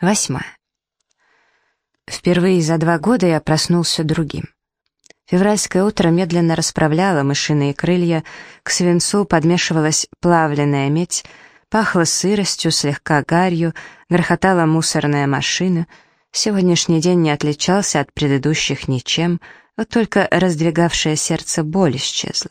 Восьмая. Впервые за два года я проснулся другим. Февральское утро медленно расправляло мышиные крылья, к свинцу подмешивалась плавленная медь, пахло сыростью, слегка гарью, грохотала мусорная машина. Сегодняшний день не отличался от предыдущих ничем, вот только раздвигавшее сердце боль исчезла.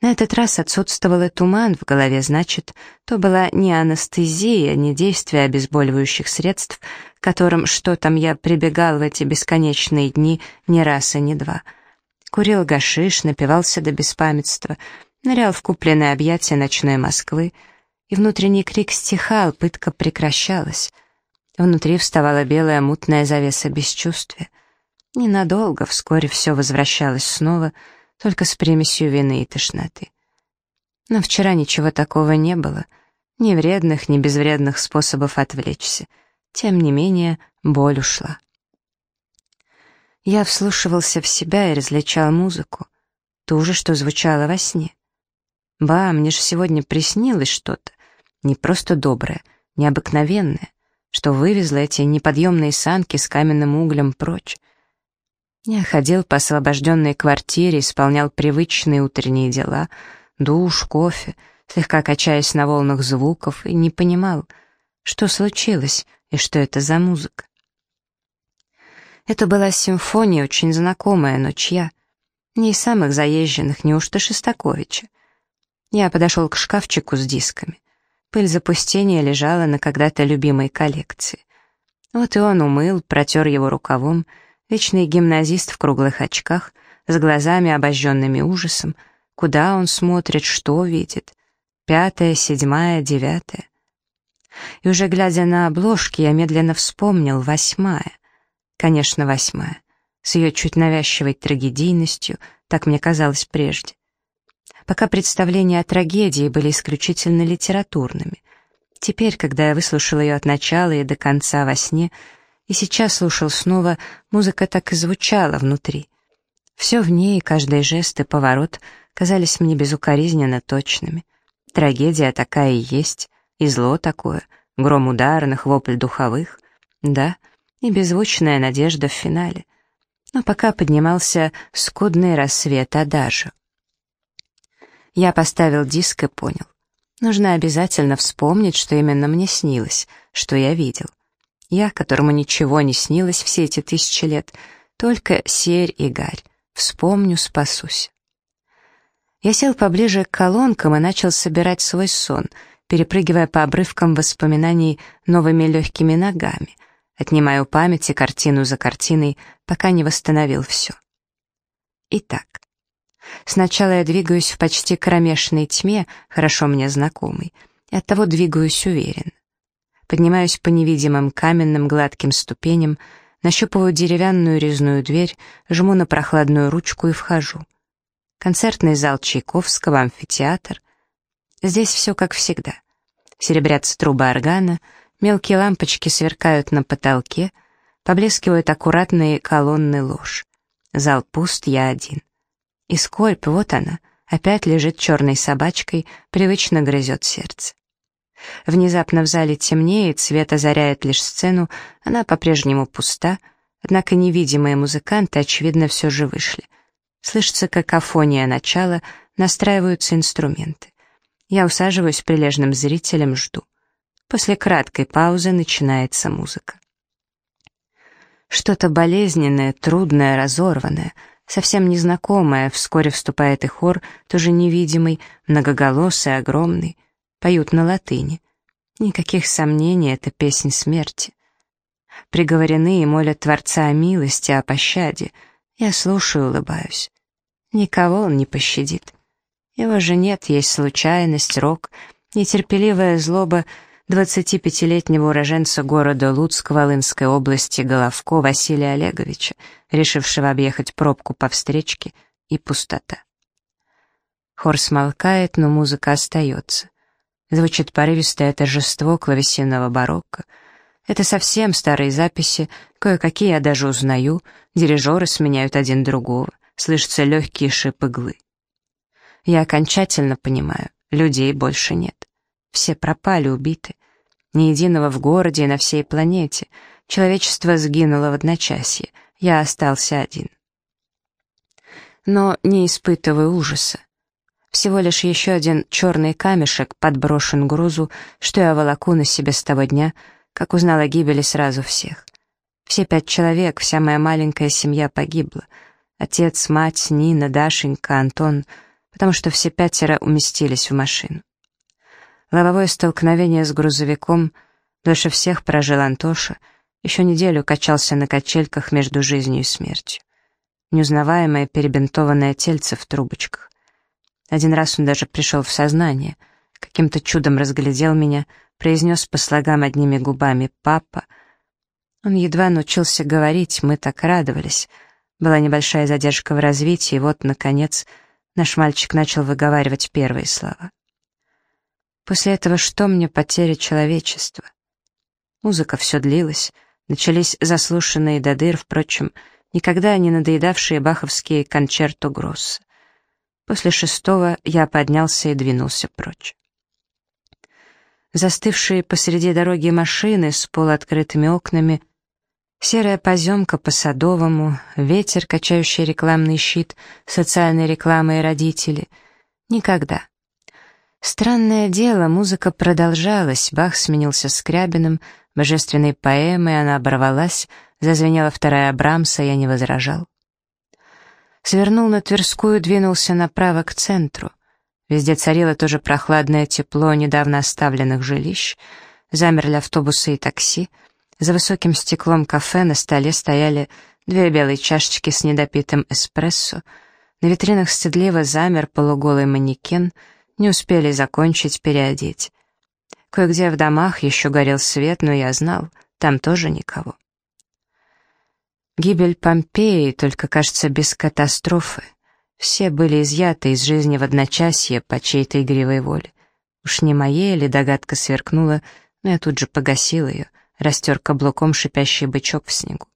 На этот раз отсутствовал и туман в голове, значит, то была не анестезия, не действие обезболивающих средств, которым что там я прибегал в эти бесконечные дни не раз и не два. Курил гашиш, напивался до беспамятства, нырял в купленное объятие ночной Москвы, и внутренний крик стихал, пытка прекращалась. Внутри вставала белая мутная завеса бесчувствия. Ненадолго, вскоре все возвращалось снова — только с примесью вины и тошноты. Но вчера ничего такого не было, ни вредных, ни безвредных способов отвлечься. Тем не менее, боль ушла. Я вслушивался в себя и различал музыку, ту же, что звучало во сне. Ба, мне же сегодня приснилось что-то, не просто доброе, необыкновенное, что вывезло эти неподъемные санки с каменным углем прочь. Я ходил по освобожденной квартире, исполнял привычные утренние дела, душ, кофе, слегка качаясь на волнах звуков, и не понимал, что случилось и что это за музыка. Это была симфония, очень знакомая, но чья? Не из самых заезженных, неужто Шостаковича. Я подошел к шкафчику с дисками. Пыль запустения лежала на когда-то любимой коллекции. Вот и он умыл, протер его рукавом — Вечный гимназист в круглых очках, с глазами обожженными ужасом. Куда он смотрит, что видит? Пятая, седьмая, девятая. И уже глядя на обложки, я медленно вспомнил восьмая. Конечно, восьмая. С ее чуть навязчивой трагедийностью, так мне казалось прежде. Пока представления о трагедии были исключительно литературными. Теперь, когда я выслушал ее от начала и до конца во сне, и сейчас слушал снова, музыка так и звучала внутри. Все в ней, каждый жест и поворот казались мне безукоризненно точными. Трагедия такая и есть, и зло такое, гром ударных, вопль духовых. Да, и беззвучная надежда в финале. Но пока поднимался скудный рассвет Адажа. Я поставил диск и понял. Нужно обязательно вспомнить, что именно мне снилось, что я видел. Я, которому ничего не снилось все эти тысячи лет, только серь и гарь. Вспомню, спасусь. Я сел поближе к колонкам и начал собирать свой сон, перепрыгивая по обрывкам воспоминаний новыми легкими ногами, отнимая у памяти картину за картиной, пока не восстановил все. Итак, сначала я двигаюсь в почти кромешной тьме, хорошо мне знакомой, и оттого двигаюсь уверенно. Поднимаюсь по невидимым каменным гладким ступеням, нащупываю деревянную резную дверь, жму на прохладную ручку и вхожу. Концертный зал Чайковского, амфитеатр. Здесь все как всегда. Серебрятся трубы органа, мелкие лампочки сверкают на потолке, поблескивают аккуратные колонны ложь. Зал пуст, я один. И скольп, вот она, опять лежит черной собачкой, привычно грызет сердце. Внезапно в зале темнеет, свет озаряет лишь сцену, она по-прежнему пуста, однако невидимые музыканты, очевидно, все же вышли. Слышится какофония начала, настраиваются инструменты. Я усаживаюсь прилежным зрителем, жду. После краткой паузы начинается музыка. Что-то болезненное, трудное, разорванное, совсем незнакомое, вскоре вступает и хор, тоже невидимый, многоголосый, огромный — поют на латыни. Никаких сомнений, это песнь смерти. Приговорены и молят Творца о милости, о пощаде. Я слушаю, улыбаюсь. Никого он не пощадит. Его же нет, есть случайность, рок, нетерпеливая злоба двадцатипятилетнего уроженца города Луцк Волынской области Головко Василия Олеговича, решившего объехать пробку по встречке, и пустота. Хор смолкает, но музыка остается. Звучит порывистое торжество клавесинного барокко. Это совсем старые записи, кое-какие я даже узнаю, дирижеры сменяют один другого, слышатся легкие шип иглы. Я окончательно понимаю, людей больше нет. Все пропали, убиты. Ни единого в городе и на всей планете. Человечество сгинуло в одночасье. Я остался один. Но не испытываю ужаса. Всего лишь еще один черный камешек подброшен грузу, что я волоку на себе с того дня, как узнала гибели сразу всех. Все пять человек, вся моя маленькая семья погибла. Отец, мать, Нина, Дашенька, Антон, потому что все пятеро уместились в машину. Лобовое столкновение с грузовиком дольше всех прожил Антоша, еще неделю качался на качельках между жизнью и смертью. Неузнаваемое перебинтованное тельце в трубочках. Один раз он даже пришел в сознание, каким-то чудом разглядел меня, произнес по слогам одними губами «папа». Он едва научился говорить, мы так радовались. Была небольшая задержка в развитии, и вот, наконец, наш мальчик начал выговаривать первые слова. После этого что мне потеря человечества? Музыка все длилась, начались заслушанные до дыр, впрочем, никогда не надоедавшие баховские кончерто гросса. После шестого я поднялся и двинулся прочь. Застывшие посреди дороги машины с полуоткрытыми окнами, серая поземка по Садовому, ветер, качающий рекламный щит, социальной рекламы и родители. Никогда. Странное дело, музыка продолжалась, Бах сменился Скрябиным, божественной поэмой она оборвалась, зазвенела вторая Брамса, я не возражал. Свернул на Тверскую, двинулся направо к центру. Везде царило тоже прохладное тепло недавно оставленных жилищ. Замерли автобусы и такси. За высоким стеклом кафе на столе стояли две белые чашечки с недопитым эспрессо. На витринах стыдливо замер полуголый манекен. Не успели закончить переодеть. Кое-где в домах еще горел свет, но я знал, там тоже никого. Гибель Помпеи, только, кажется, без катастрофы. Все были изъяты из жизни в одночасье по чьей-то игривой воле. Уж не моей или догадка сверкнула, но я тут же погасил ее, растер каблуком шипящий бычок в снегу.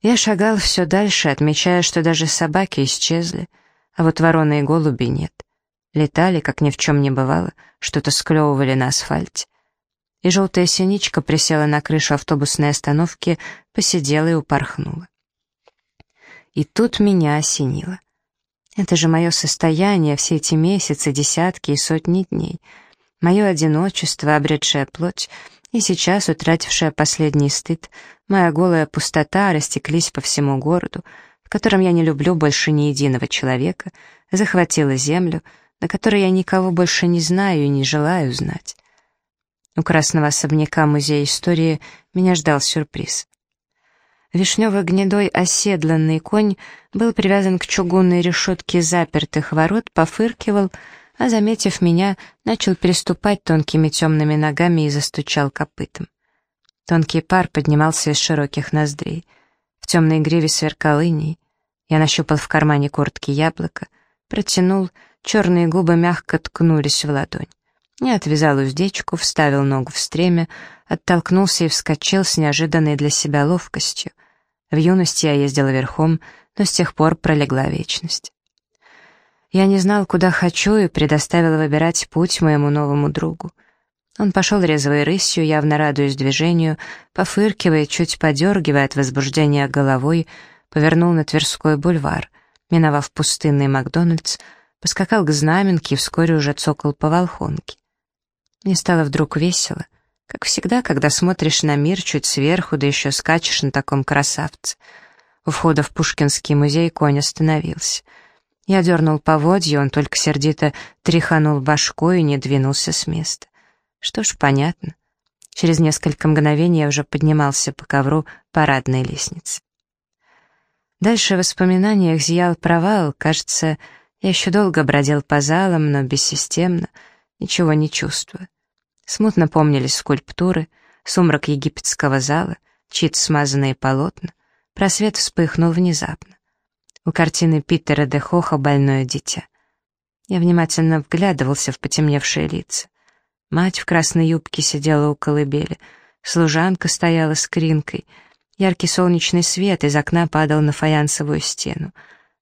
Я шагал все дальше, отмечая, что даже собаки исчезли, а вот вороны и голуби нет. Летали, как ни в чем не бывало, что-то склевывали на асфальте и желтая синичка присела на крышу автобусной остановки, посидела и упорхнула. И тут меня осенило. Это же мое состояние все эти месяцы, десятки и сотни дней. Мое одиночество, обретшая плоть, и сейчас утратившая последний стыд, моя голая пустота растеклись по всему городу, в котором я не люблю больше ни единого человека, захватила землю, на которой я никого больше не знаю и не желаю знать. У красного особняка Музея истории меня ждал сюрприз. Вишнево-гнедой оседланный конь был привязан к чугунной решетке запертых ворот, пофыркивал, а, заметив меня, начал переступать тонкими темными ногами и застучал копытом. Тонкий пар поднимался из широких ноздрей. В темной гриве сверкал иней. Я нащупал в кармане куртки яблоко, протянул, черные губы мягко ткнулись в ладонь. Не отвязал уздечку, вставил ногу в стремя, оттолкнулся и вскочил с неожиданной для себя ловкостью. В юности я ездила верхом, но с тех пор пролегла вечность. Я не знал, куда хочу, и предоставил выбирать путь моему новому другу. Он пошел резвой рысью, явно радуясь движению, пофыркивая, чуть подергивая от возбуждения головой, повернул на Тверской бульвар, миновав пустынный Макдональдс, поскакал к знаменке и вскоре уже цокал по Волхонке. Мне стало вдруг весело, как всегда, когда смотришь на мир чуть сверху, да еще скачешь на таком красавце. У входа в Пушкинский музей конь остановился. Я дернул поводья, он только сердито тряханул башкой и не двинулся с места. Что ж, понятно. Через несколько мгновений я уже поднимался по ковру парадной лестницы. Дальше в воспоминаниях зиял провал, кажется, я еще долго бродил по залам, но бессистемно, ничего не чувствуя. Смутно помнились скульптуры, сумрак египетского зала, чьи-то смазанные полотна. Просвет вспыхнул внезапно. У картины Питера де Хоха «Больное дитя». Я внимательно вглядывался в потемневшие лица. Мать в красной юбке сидела у колыбели, служанка стояла с кринкой, яркий солнечный свет из окна падал на фаянсовую стену.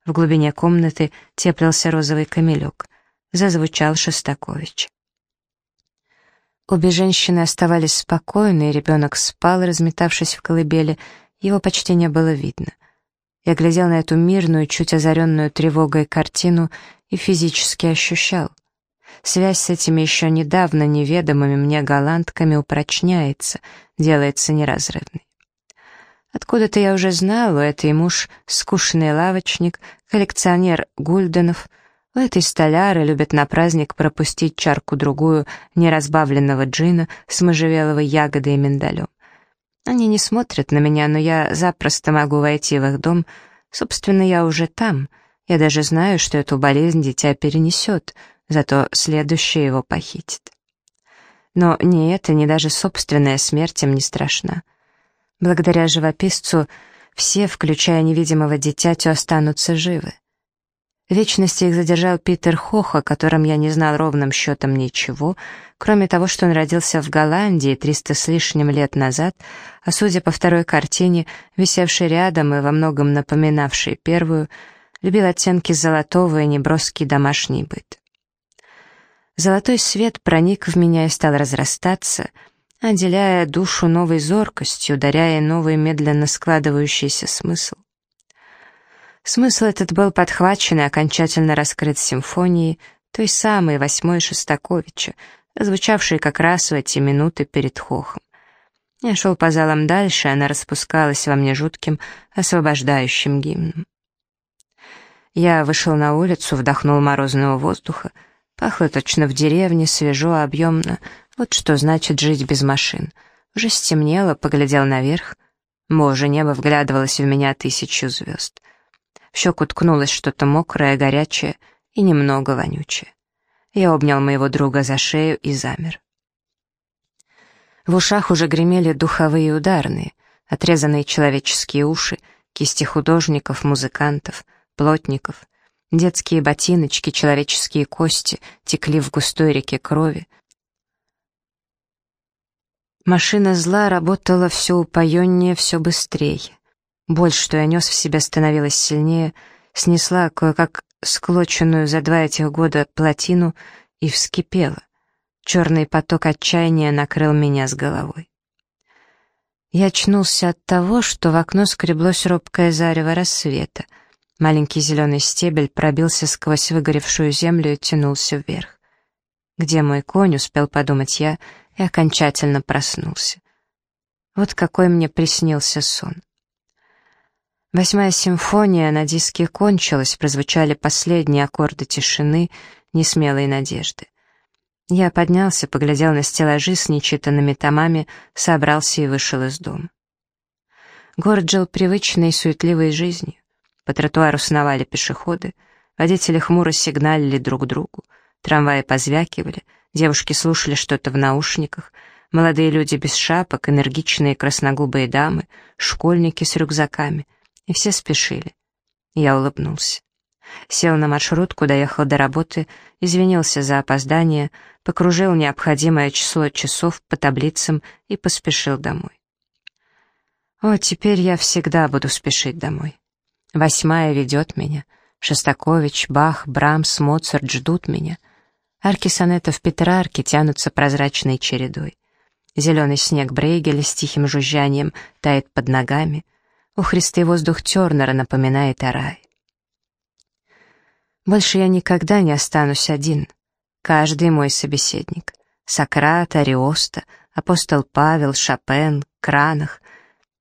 В глубине комнаты теплился розовый камелек. Зазвучал Шостакович. Обе женщины оставались спокойны, и ребенок спал, разметавшись в колыбели, его почти не было видно. Я глядел на эту мирную, чуть озаренную тревогой картину и физически ощущал. Связь с этими еще недавно неведомыми мне голландками упрочняется, делается неразрывной. Откуда-то я уже знал, у этой муж скучный лавочник, коллекционер гульденов — у этой столяры любят на праздник пропустить чарку-другую неразбавленного джина с можжевеловой ягодой и миндалем. Они не смотрят на меня, но я запросто могу войти в их дом. Собственно, я уже там. Я даже знаю, что эту болезнь дитя перенесет, зато следующее его похитит. Но ни это, ни даже собственная смерть им не страшна. Благодаря живописцу все, включая невидимого дитятю, останутся живы. Вечности их задержал Питер Хох, о котором я не знал ровным счетом ничего, кроме того, что он родился в Голландии триста с лишним лет назад, а судя по второй картине, висевшей рядом и во многом напоминавшей первую, любил оттенки золотого и неброский домашний быт. Золотой свет проник в меня и стал разрастаться, отделяя душу новой зоркостью, ударяя новый медленно складывающийся смысл. Смысл этот был подхвачен и окончательно раскрыт симфонией, той самой восьмой Шостаковича, звучавшей как раз в эти минуты перед хохом. Я шел по залам дальше, она распускалась во мне жутким, освобождающим гимном. Я вышел на улицу, вдохнул морозного воздуха. Пахло точно в деревне, свежо, объемно. Вот что значит жить без машин. Уже стемнело, поглядел наверх. Боже, небо вглядывалось в меня тысячу звезд. В щеку ткнулось что-то мокрое, горячее и немного вонючее. Я обнял моего друга за шею и замер. В ушах уже гремели духовые ударные, отрезанные человеческие уши, кисти художников, музыкантов, плотников, детские ботиночки, человеческие кости текли в густой реке крови. Машина зла работала все упоеннее, все быстрее. Боль, что я нес в себя, становилась сильнее, снесла кое-как склоченную за два этих года плотину и вскипела. Черный поток отчаяния накрыл меня с головой. Я очнулся от того, что в окно скреблось робкое зарево рассвета. Маленький зеленый стебель пробился сквозь выгоревшую землю и тянулся вверх. Где мой конь, успел подумать я, и окончательно проснулся. Вот какой мне приснился сон. Восьмая симфония на диске кончилась, прозвучали последние аккорды тишины, несмелой надежды. Я поднялся, поглядел на стеллажи с нечитанными томами, собрался и вышел из дома. Город жил привычной, суетливой жизнью. По тротуару сновали пешеходы, водители хмуро сигналили друг другу, трамваи позвякивали, девушки слушали что-то в наушниках, молодые люди без шапок, энергичные красногубые дамы, школьники с рюкзаками — и все спешили. Я улыбнулся. Сел на маршрутку, доехал до работы, извинился за опоздание, покружил необходимое число часов по таблицам и поспешил домой. О, теперь я всегда буду спешить домой. Восьмая ведет меня. Шостакович, Бах, Брамс, Моцарт ждут меня. Арки сонетов Петрарки тянутся прозрачной чередой. Зеленый снег Брейгеля с тихим жужжанием тает под ногами — Ухристый воздух Тернера напоминает о рае. Больше я никогда не останусь один. Каждый мой собеседник. Сократ, Ариоста, апостол Павел, Шопен, Кранах,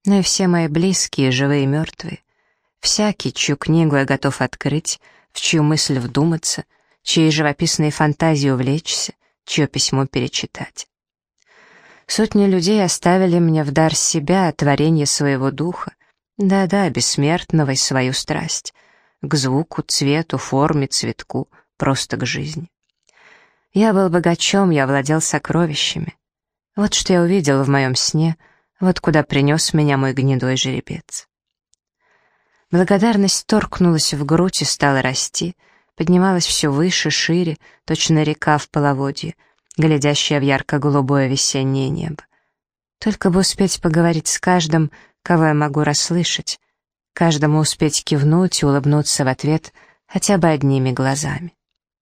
но и все мои близкие, живые и мертвые. Всякий, чью книгу я готов открыть, в чью мысль вдуматься, чьей живописной фантазии увлечься, чье письмо перечитать. Сотни людей оставили мне в дар себя, творение своего духа, да-да, бессмертного и свою страсть. К звуку, цвету, форме, цветку, просто к жизни. Я был богачом, я владел сокровищами. Вот что я увидел в моем сне, вот куда принес меня мой гнедой жеребец. Благодарность торкнулась в грудь и стала расти, поднималась все выше, шире, точно река в половодье, глядящая в ярко-голубое весеннее небо. Только бы успеть поговорить с каждым, кого я могу расслышать, каждому успеть кивнуть и улыбнуться в ответ хотя бы одними глазами.